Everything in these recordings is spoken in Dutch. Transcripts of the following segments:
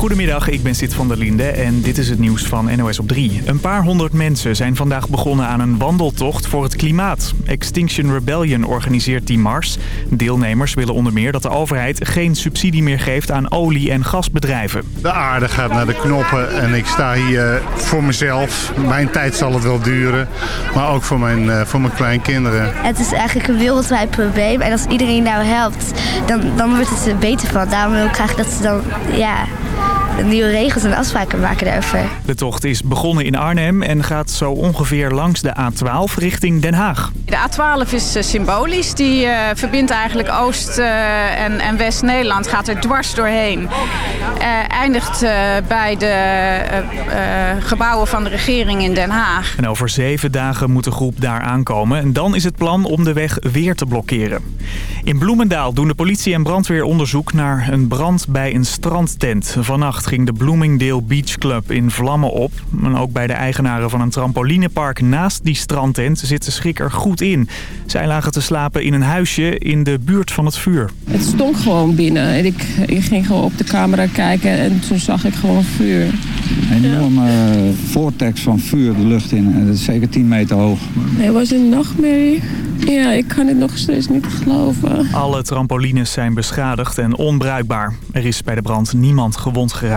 Goedemiddag, ik ben Sid van der Linde en dit is het nieuws van NOS op 3. Een paar honderd mensen zijn vandaag begonnen aan een wandeltocht voor het klimaat. Extinction Rebellion organiseert die mars. Deelnemers willen onder meer dat de overheid geen subsidie meer geeft aan olie- en gasbedrijven. De aarde gaat naar de knoppen en ik sta hier voor mezelf. Mijn tijd zal het wel duren, maar ook voor mijn, eh, voor mijn kleinkinderen. Het is eigenlijk een wereldwijd probleem en als iedereen nou helpt, dan, dan wordt het er beter van. Daarom wil ik graag dat ze dan, ja nieuwe regels en afspraken maken daarover. De tocht is begonnen in Arnhem en gaat zo ongeveer langs de A12 richting Den Haag. De A12 is uh, symbolisch. Die uh, verbindt eigenlijk Oost- uh, en, en West-Nederland. Gaat er dwars doorheen. eindigt bij de gebouwen van de regering in Den Haag. En over zeven dagen moet de groep daar aankomen. En dan is het plan om de weg weer te blokkeren. In Bloemendaal doen de politie en brandweer onderzoek naar een brand bij een strandtent. Vannacht ging de Bloomingdale Beach Club in vlammen op. En ook bij de eigenaren van een trampolinepark naast die strandtent zit de schrik er goed in. Zij lagen te slapen in een huisje in de buurt van het vuur. Het stonk gewoon binnen. En ik, ik ging gewoon op de camera kijken en toen zag ik gewoon vuur. Een enorme ja. vortex van vuur de lucht in. En dat is zeker 10 meter hoog. Het was een nachtmerrie. Ja, ik kan het nog steeds niet geloven. Alle trampolines zijn beschadigd en onbruikbaar. Er is bij de brand niemand gewond geraakt.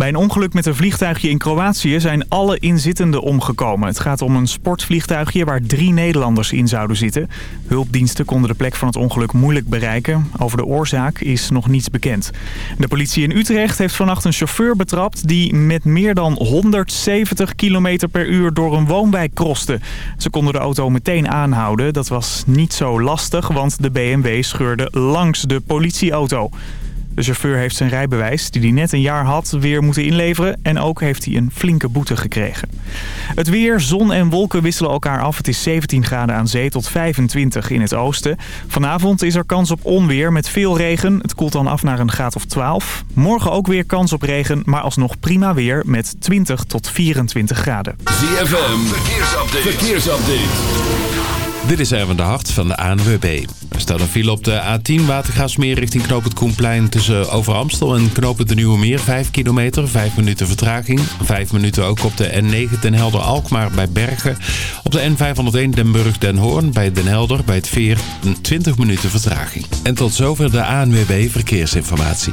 Bij een ongeluk met een vliegtuigje in Kroatië zijn alle inzittenden omgekomen. Het gaat om een sportvliegtuigje waar drie Nederlanders in zouden zitten. Hulpdiensten konden de plek van het ongeluk moeilijk bereiken. Over de oorzaak is nog niets bekend. De politie in Utrecht heeft vannacht een chauffeur betrapt... die met meer dan 170 km per uur door een woonwijk kroste. Ze konden de auto meteen aanhouden. Dat was niet zo lastig, want de BMW scheurde langs de politieauto. De chauffeur heeft zijn rijbewijs, die hij net een jaar had, weer moeten inleveren. En ook heeft hij een flinke boete gekregen. Het weer, zon en wolken wisselen elkaar af. Het is 17 graden aan zee tot 25 in het oosten. Vanavond is er kans op onweer met veel regen. Het koelt dan af naar een graad of 12. Morgen ook weer kans op regen, maar alsnog prima weer met 20 tot 24 graden. ZFM, verkeersupdate. verkeersupdate. Dit is even de hart van de ANWB. Er staat een file op de A10 Watergaasmeer richting Knoop het Koenplein tussen Over Amstel en Knoop het de Nieuwe Meer. 5 kilometer, 5 minuten vertraging. 5 minuten ook op de N9 Den Helder Alkmaar bij Bergen. Op de N501 Den Burg Den Hoorn bij Den Helder bij het Veer 20 minuten vertraging. En tot zover de ANWB Verkeersinformatie.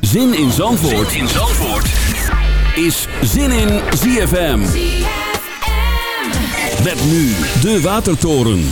Zin in Zandvoort, zin in Zandvoort. is Zin in ZFM. Met nu de Watertoren.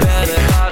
better.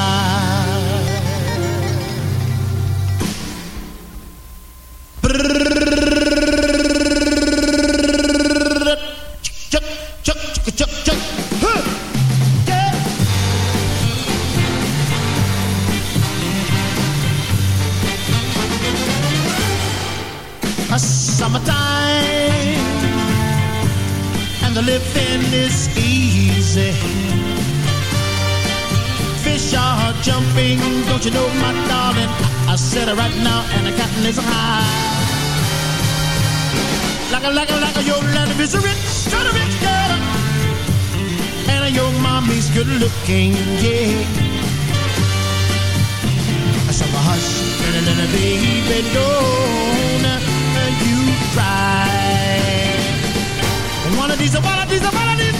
don't you know, my darling? I, said it right now, and the cotton is high. Like a, like a, like a, your land is a rich, kind of rich girl. And your mommy's good looking, yeah. So hush, little, little baby, don't you cry. One of these, one of these, one of these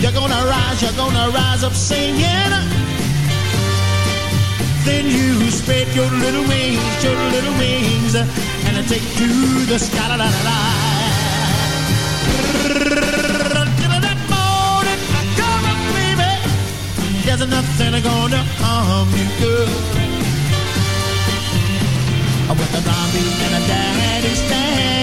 you're gonna rise, you're gonna rise up singing. Then you spread your little wings, your little wings, and take to the sky. La, la, la, la. That morning, come on, baby. There's nothing gonna harm you, girl. With a mommy and a daddy standing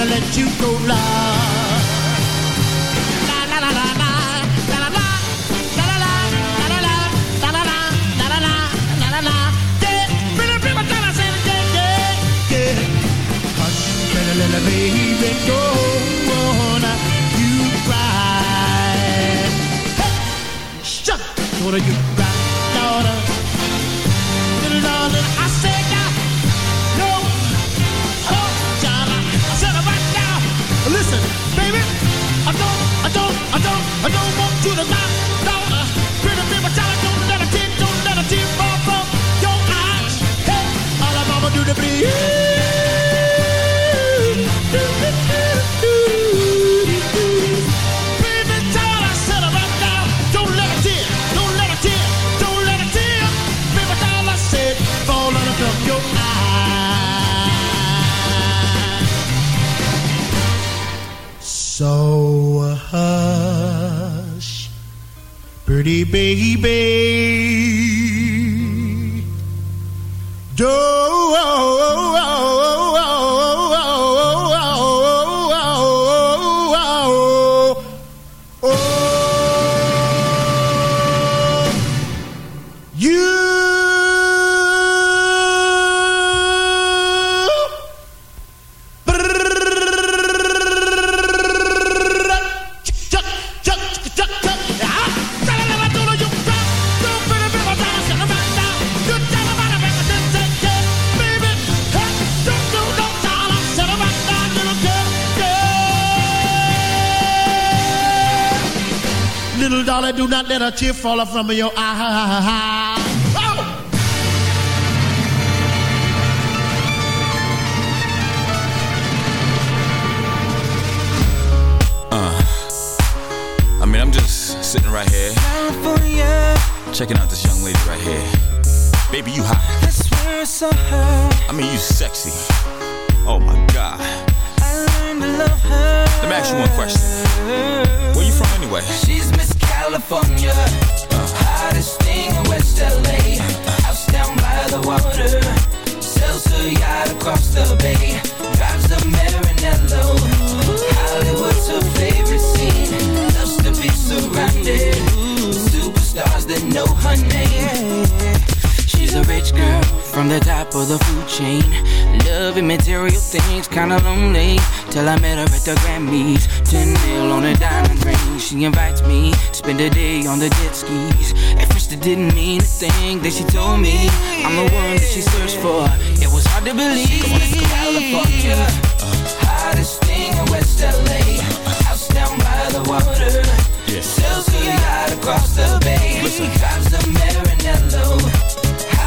gonna let you go la. Baby, go on, you cry. Hey, shut, what you? Baby. Tear fall from your eye. Oh! I mean, I'm just sitting right here, checking out this young lady right here. Baby, you hot. I mean, you sexy. Oh my God. Let me ask you one question. Where you from anyway? She's Miss California, hottest thing in West LA. House down by the water, sells her yacht across the bay. Drives a Maranello. Hollywood's her favorite scene. Loves to be surrounded superstars that know her name. She's a rich girl from the top of the food chain. Loving material things, kinda lonely. Till I met her at the Grammys. 10 mil on a diamond ring. She invites me to spend a day on the jet skis. At first, it didn't mean a thing that she told me. I'm the one that she searched for. It was hard to believe. California, hottest thing in West LA. House down by the water. Sells her yacht across the bay. Drives a Maranello.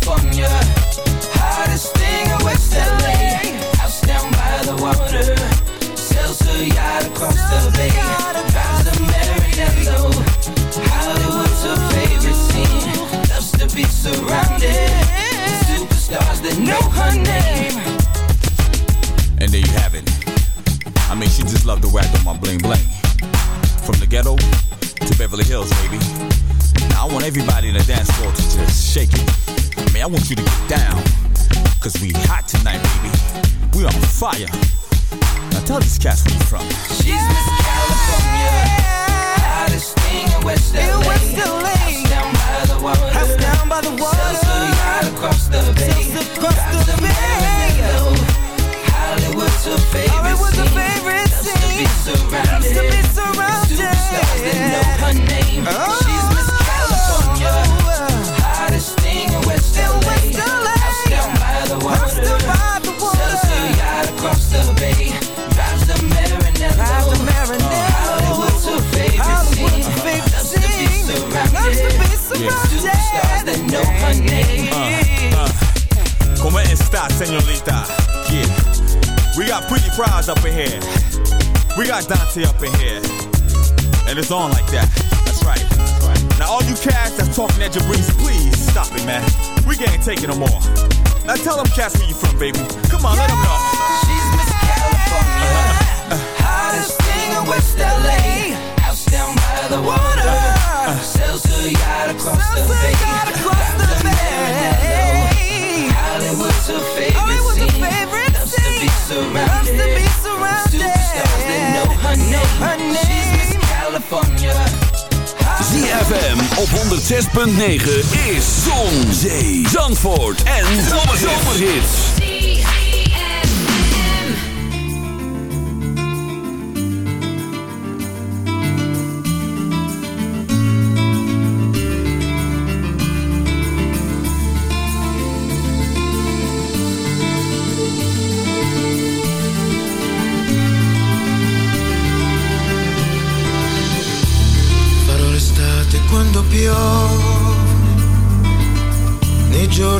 California, hottest thing in West LA. House down by the water, sells her yacht across the bay. Drives a Maranello. Hollywood's her favorite scene. Loves to be surrounded superstars that know her name. And there you have it. I mean, she just loved way I do my bling bling. From the ghetto to Beverly Hills, baby. Now I want everybody in the dance floor to just shake it. I want you to get down. Cause we hot tonight, baby. We on fire. Now tell these cats where you from. She's Miss California, hottest thing in West LA. House down by the water, house down by the water. Sells her yacht across the bay, drives a Maranello. Hollywood's her favorite scene. Loves to be surrounded, with superstars that know her She's Miss surrounded, superstars that know her name. Uh, uh, como esta, señorita? Yeah. We got pretty prize up in here. We got Dante up in here. And it's on like that. That's right. Now all you cats that's talking at Jabrizi, please stop it, man. We can't take it no more. Now tell them cats where you from, baby. Come on, let them know. She's Miss California, hottest thing in West LA. House down by the water, sells her yacht across the bay. Hollywood's her favorite scene. Loves to be surrounded. Superstars that know her name. She's Miss California. ZFM op 106.9 is Zon, Zee, Zandvoort en Zomerhits.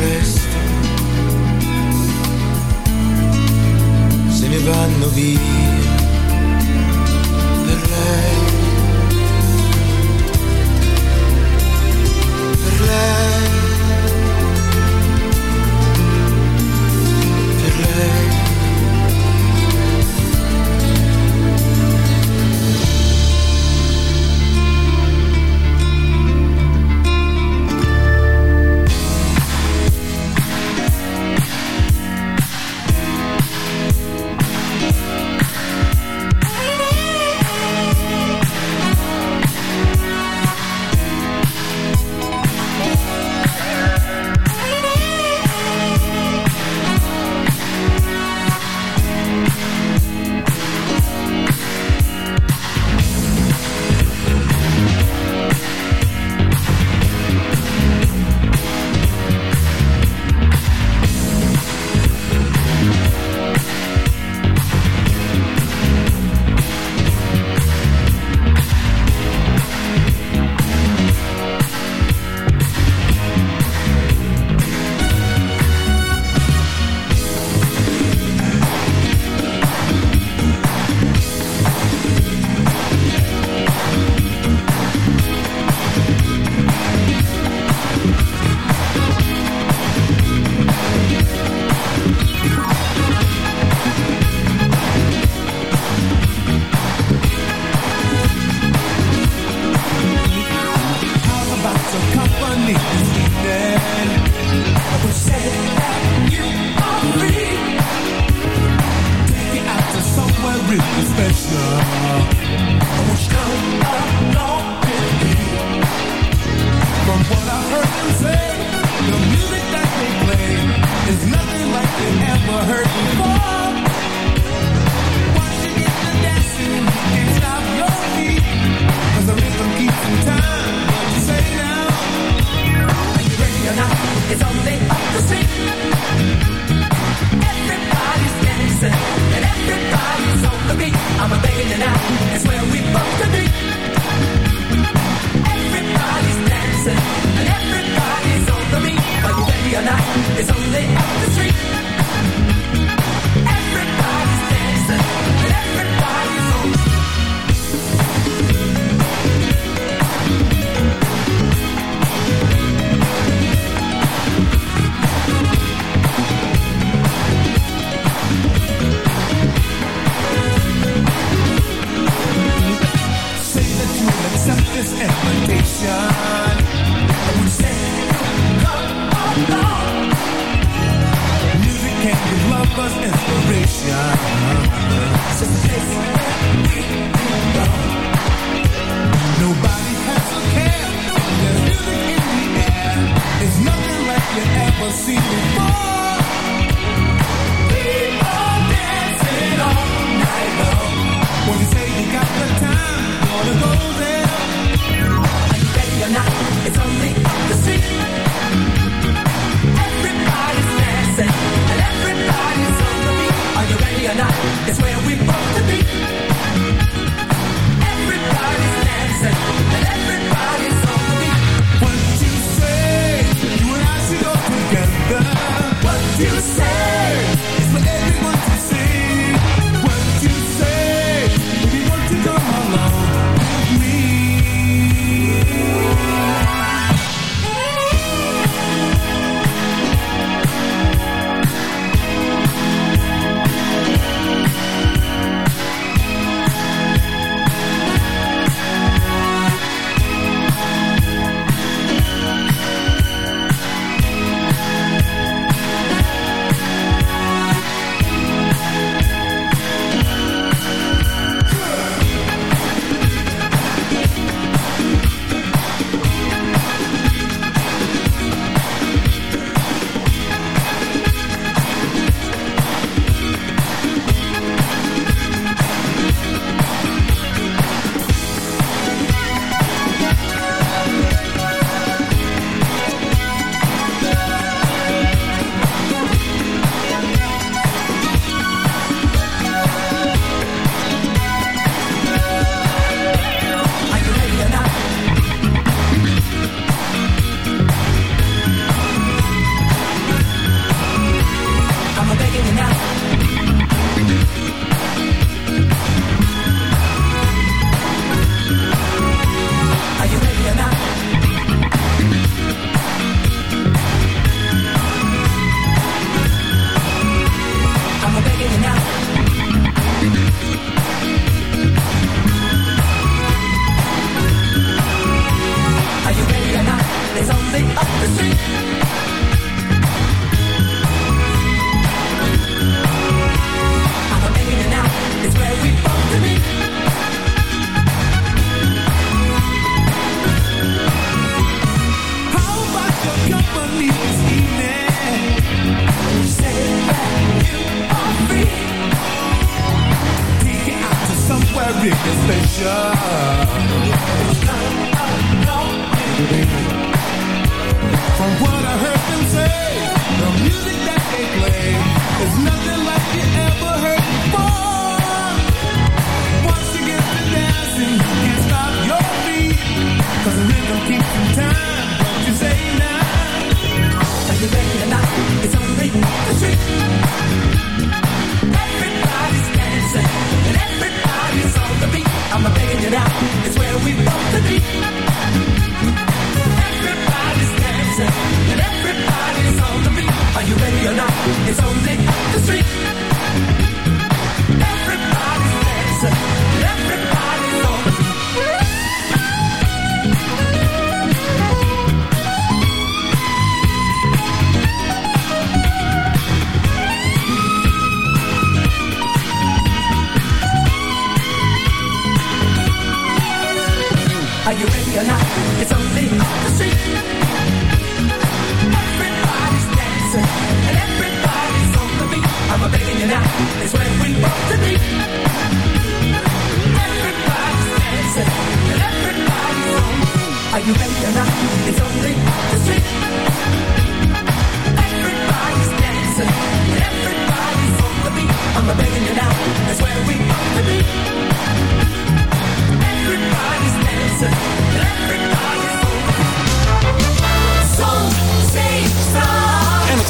presto. Se ne vanno via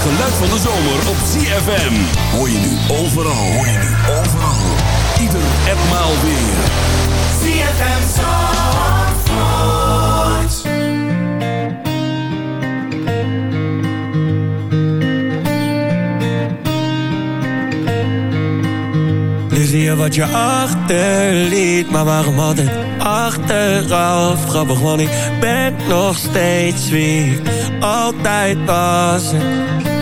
geluid van de zomer op ZFM. Hoor je nu overal. Hoor je nu overal. Ieder en maal weer. ZFM Zandvoort. Nu zie je wat je achterliet, maar waarom altijd achteraf? Grappig, want ik ben nog steeds wie ik altijd was.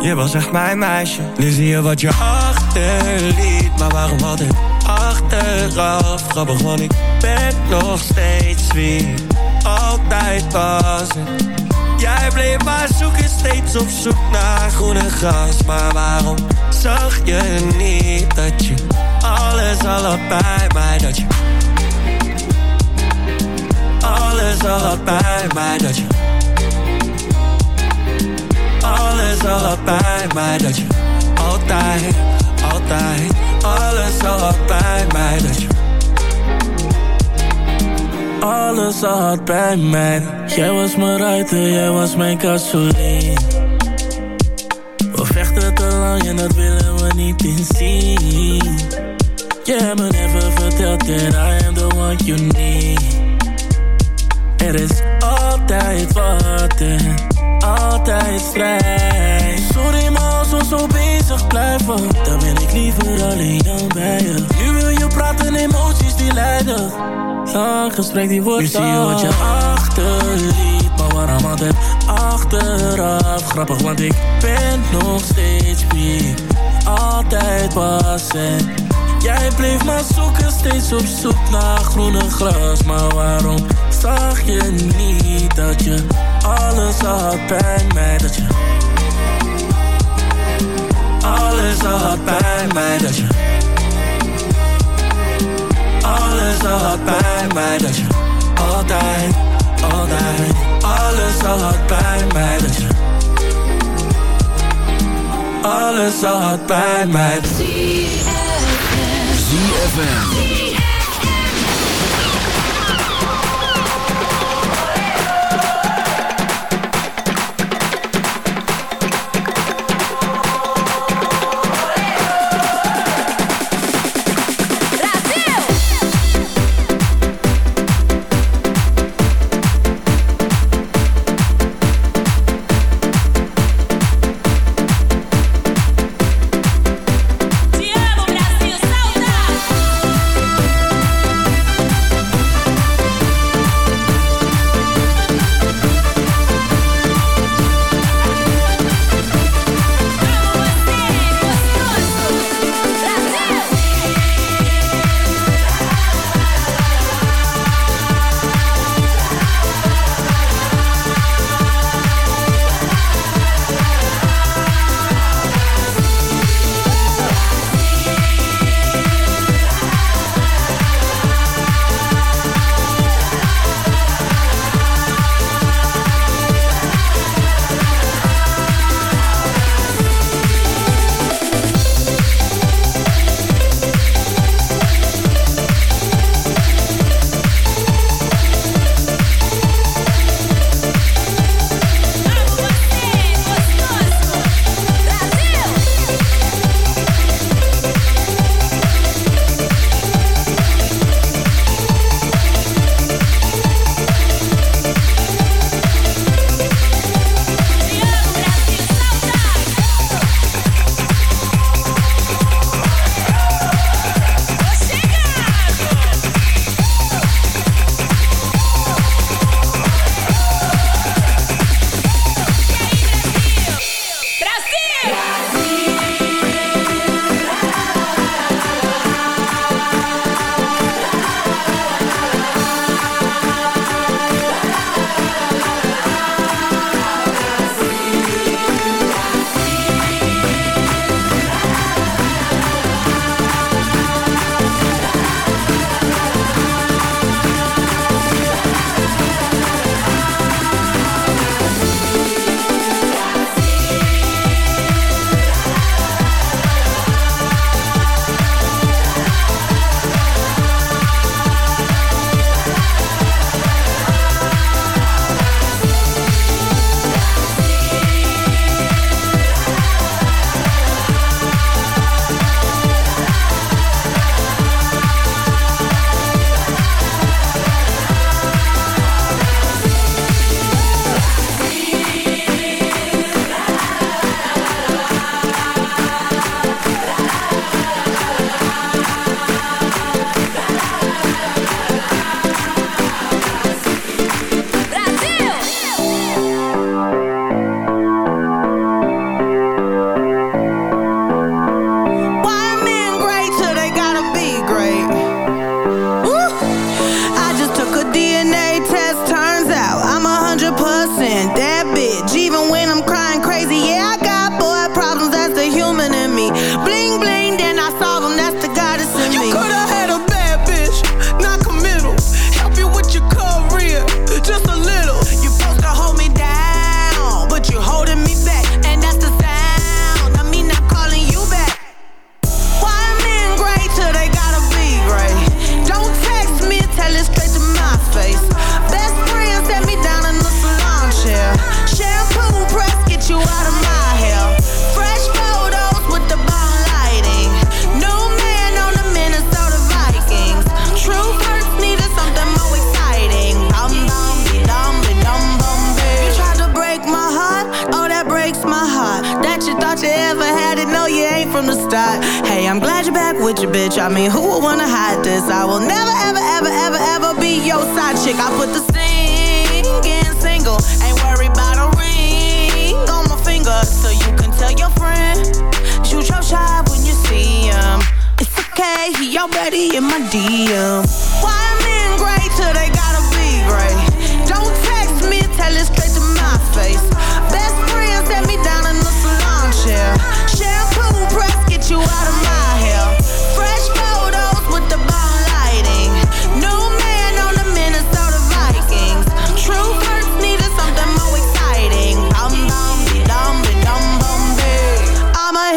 Je was echt mijn meisje. Nu zie je wat je achterliet Maar waarom altijd achteraf? Grappig, want ik ben nog steeds wie ik altijd was En Jij bleef maar zoeken, steeds op zoek naar groene gras. Maar waarom zag je niet dat je alles al had bij mij? Dat je alles al had bij mij Dat je al bij mij Dat je altijd, altijd alles al had bij mij Dat je alles al had bij mij. Jij was mijn ruiter, jij was mijn gasoline We vechten te lang en dat willen we niet inzien Je hebt me never verteld that I am the one you need. Er is altijd wat en altijd strijd Sorry maar als we zo bezig blijven Dan ben ik liever alleen dan bij je. Nu wil je praten, emoties die leiden Lang gesprek die wordt Nu zie je wat je achterliet Maar waarom altijd achteraf? Grappig want ik ben nog steeds wie altijd was. En Jij bleef maar zoeken, steeds op zoek naar groene gras. Maar waarom zag je niet dat je alles al had bij mij? Dat je alles al had bij mij Dat je alles al had bij mij Dat je altijd, altijd Alles al had bij mij Dat je alles al had bij mij ZFM. wanna hide this. I will never, ever, ever, ever, ever be your side chick. I put the singing single. Ain't worried a ring on my finger. So you can tell your friend. Shoot your shot when you see him. It's okay, he already in my DM. Why men great till they gotta be great? Don't text me, tell it straight to my face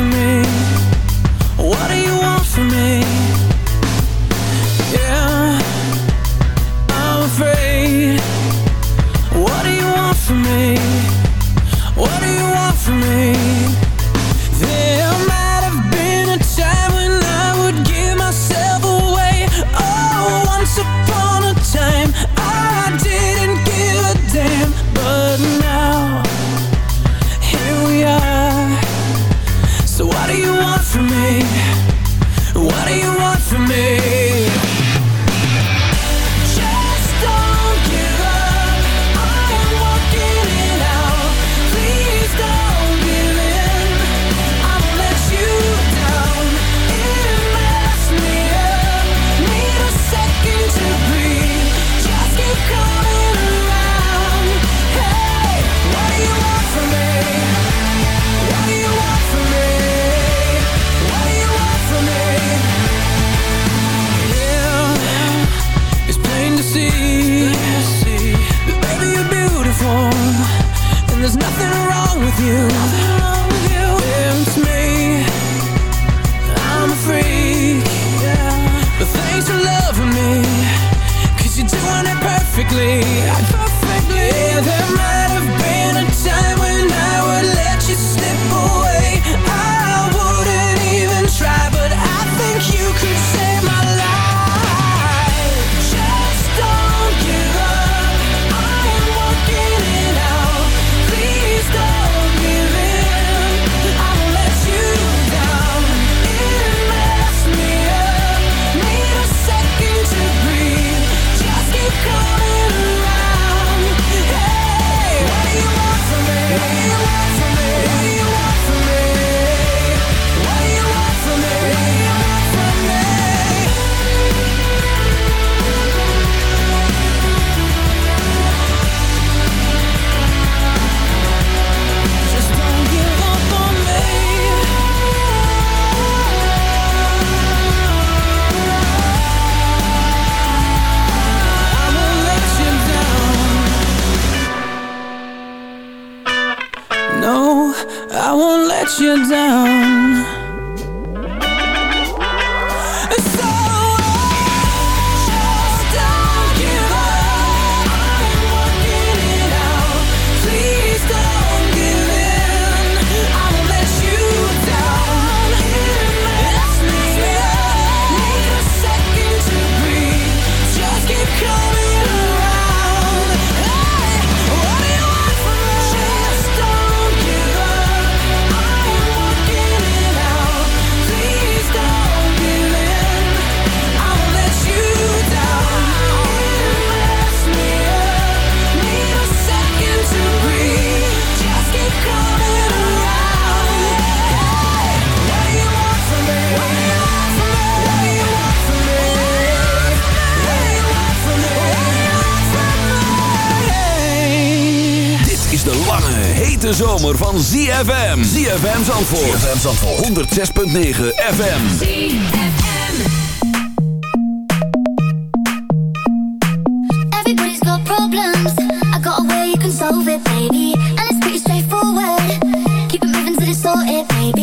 me? What do you want from me? ZFM Zandvoort. ZFM Zandvoort. 106.9 FM. ZFM. Everybody's got problems. I got a way you can solve it, baby. And it's pretty straightforward. Keep it moving till it's sorted, baby.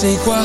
c'est quoi